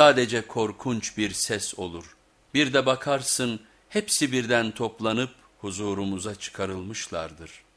sadece korkunç bir ses olur. Bir de bakarsın hepsi birden toplanıp huzurumuza çıkarılmışlardır.''